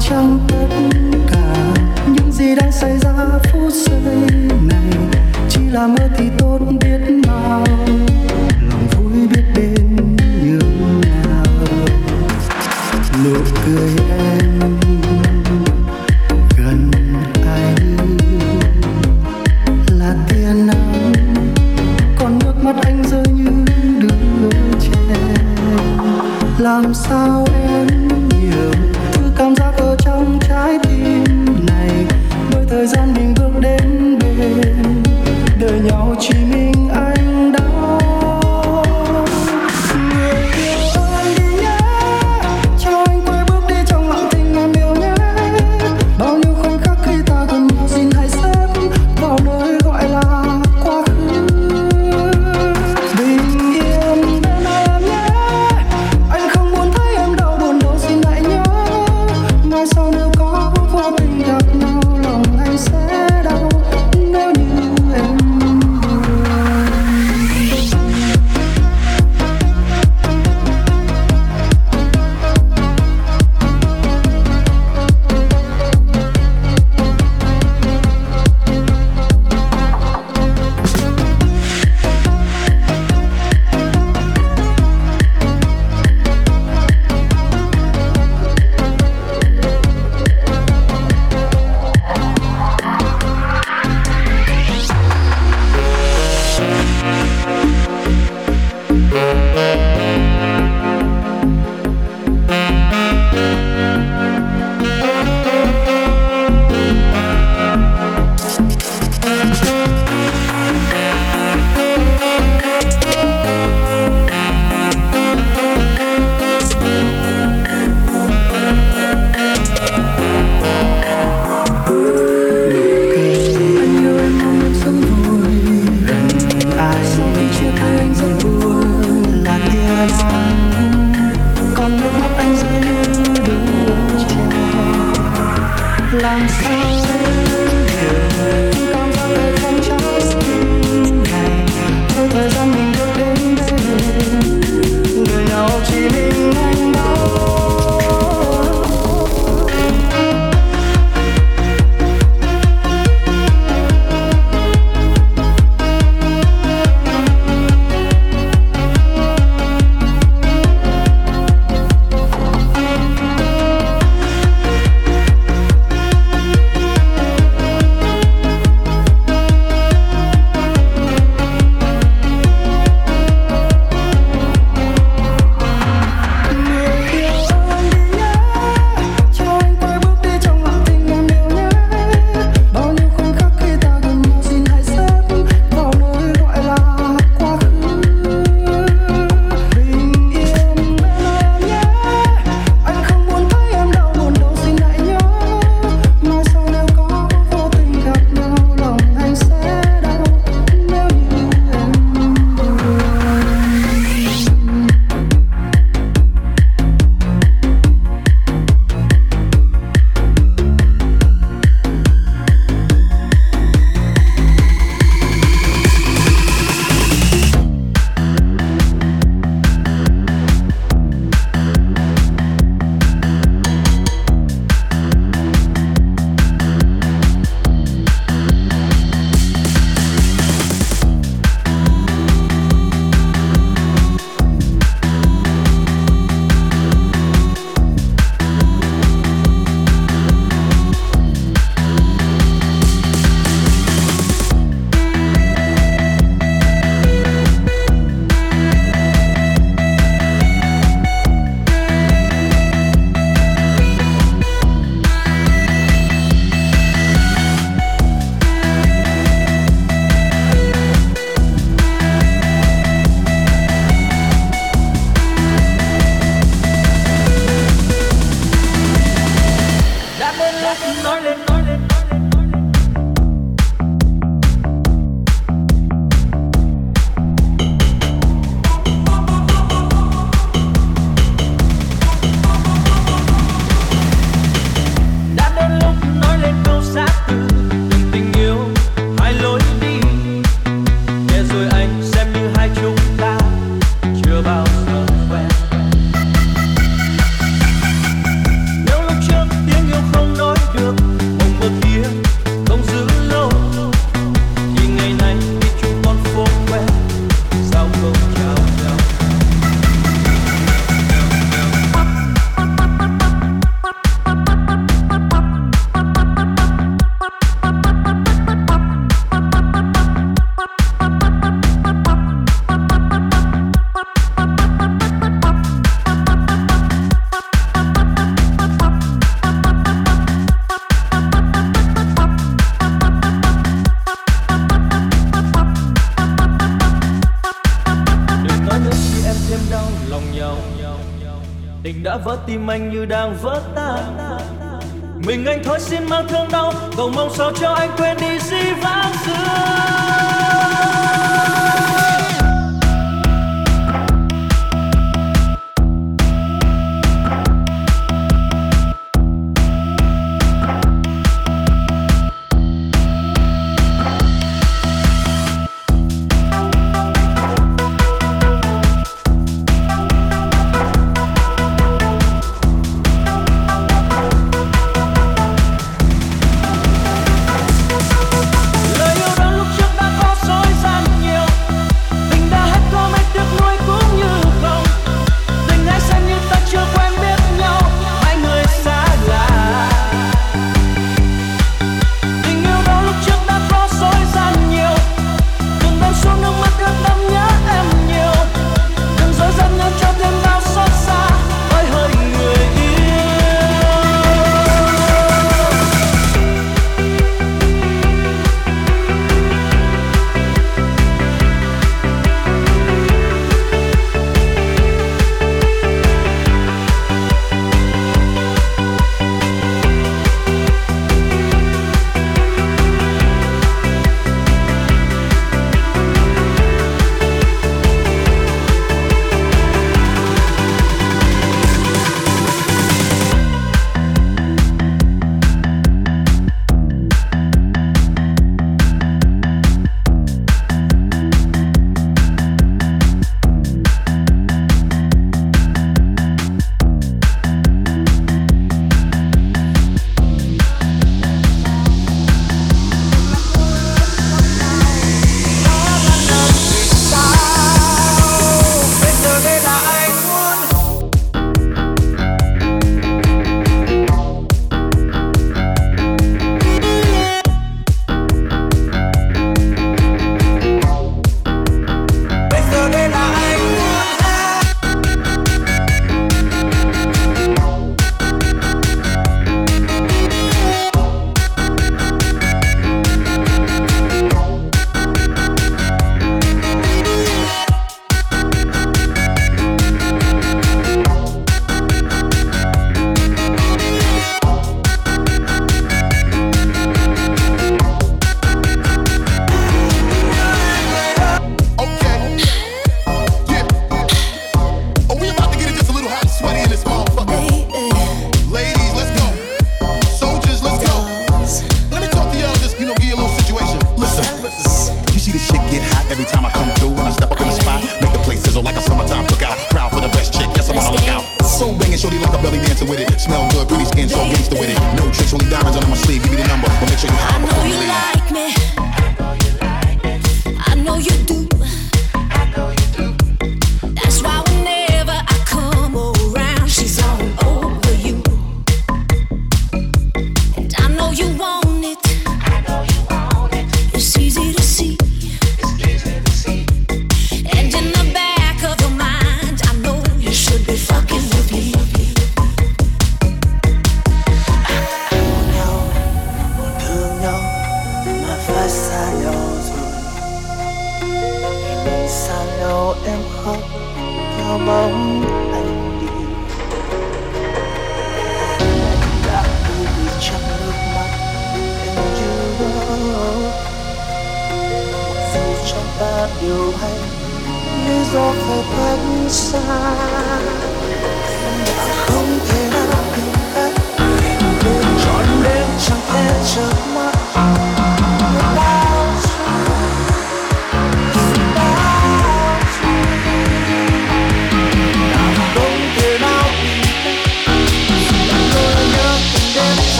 trong tất cả những gì đang xảy ra phút giây này. Chỉ là mơ thì tốt đi. ta điều hành. Lý do phải cách xa không thể nào tìm cách nên chọn đêm chẳng thể chờ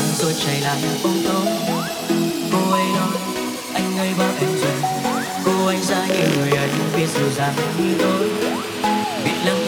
vàng rồi chạy lại ôm tôi cô ấy nói, anh ấy bảo em rồi. Cô anh ra yêu người anh biết dịu dàng như tôi. Bị lắng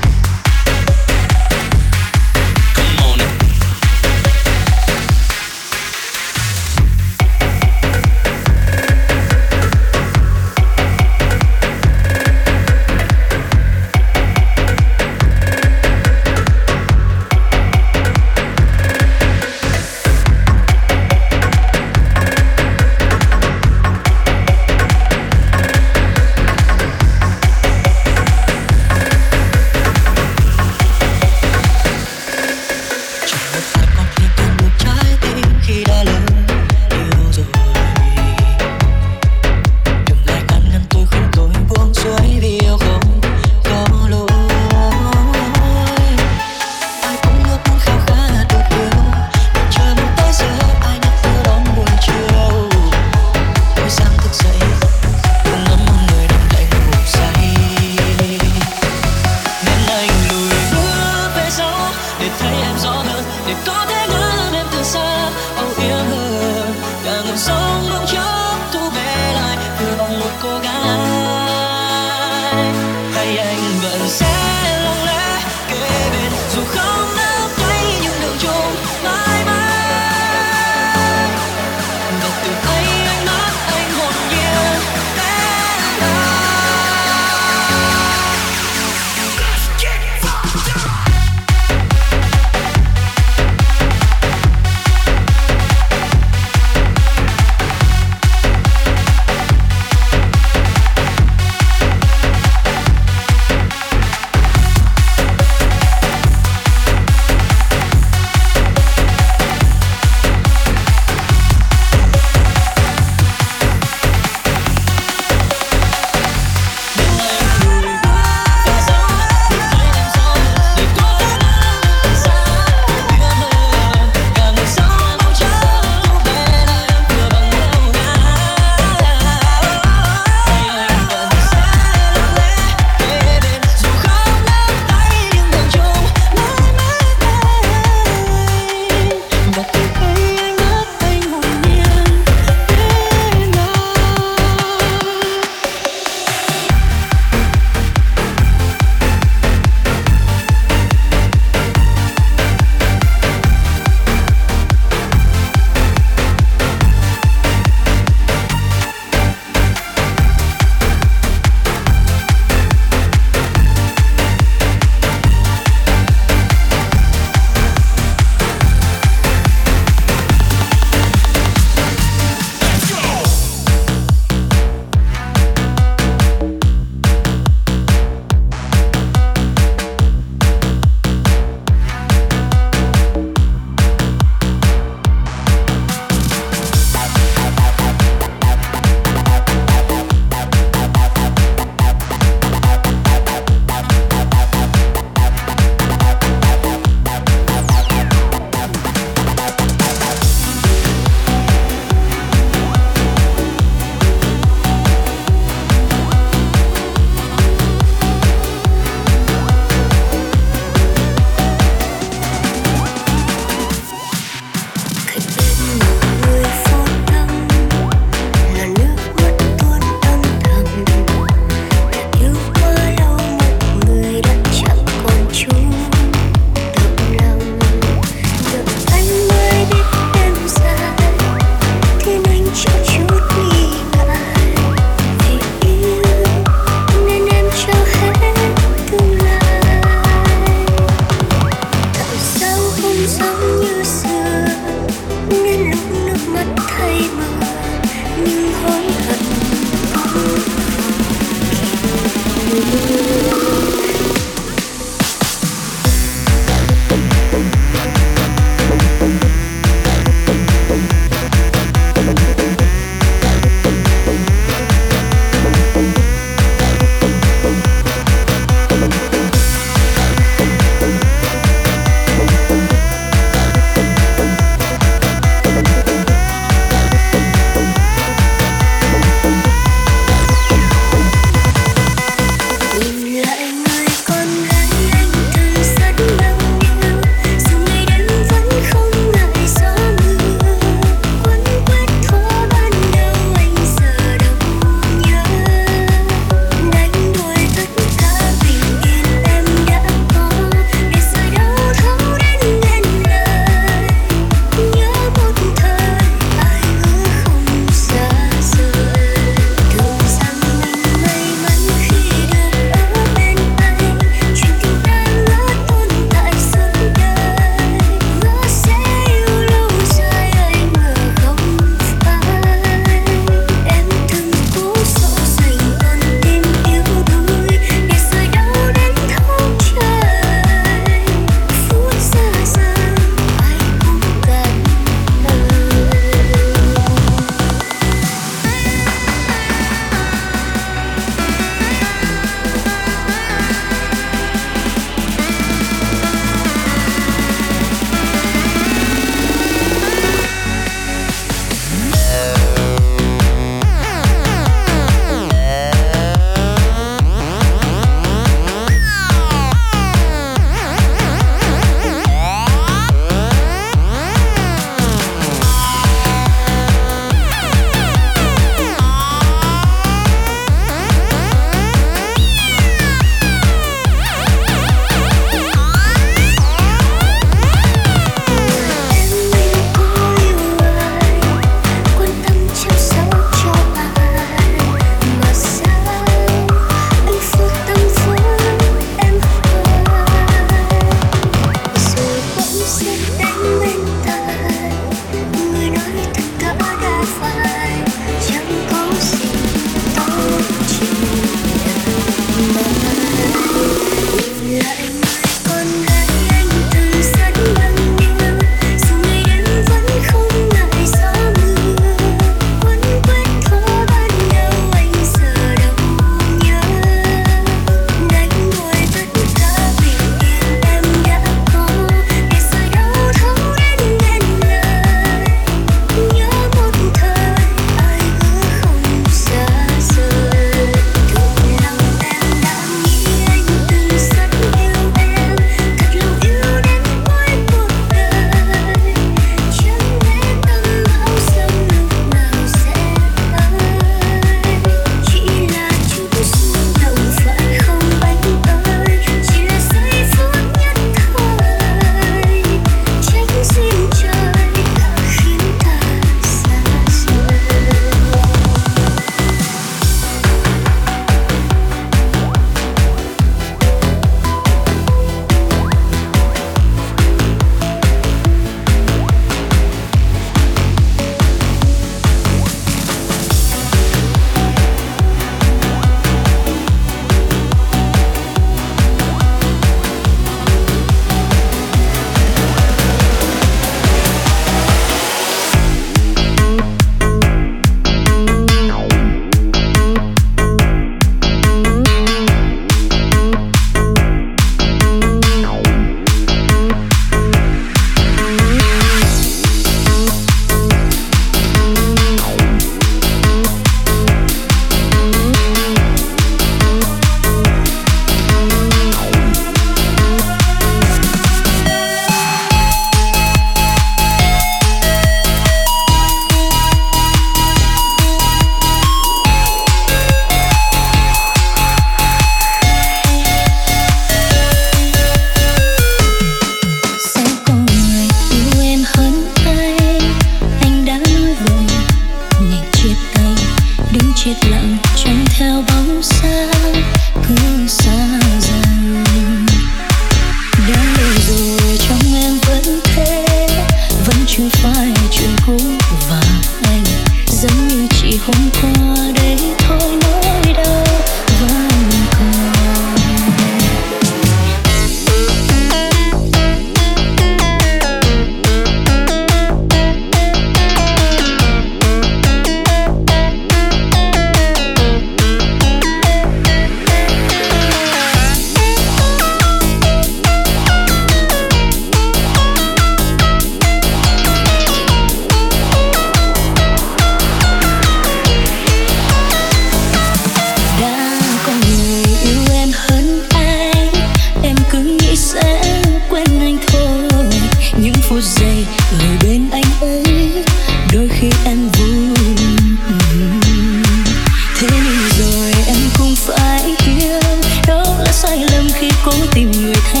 tìm người thay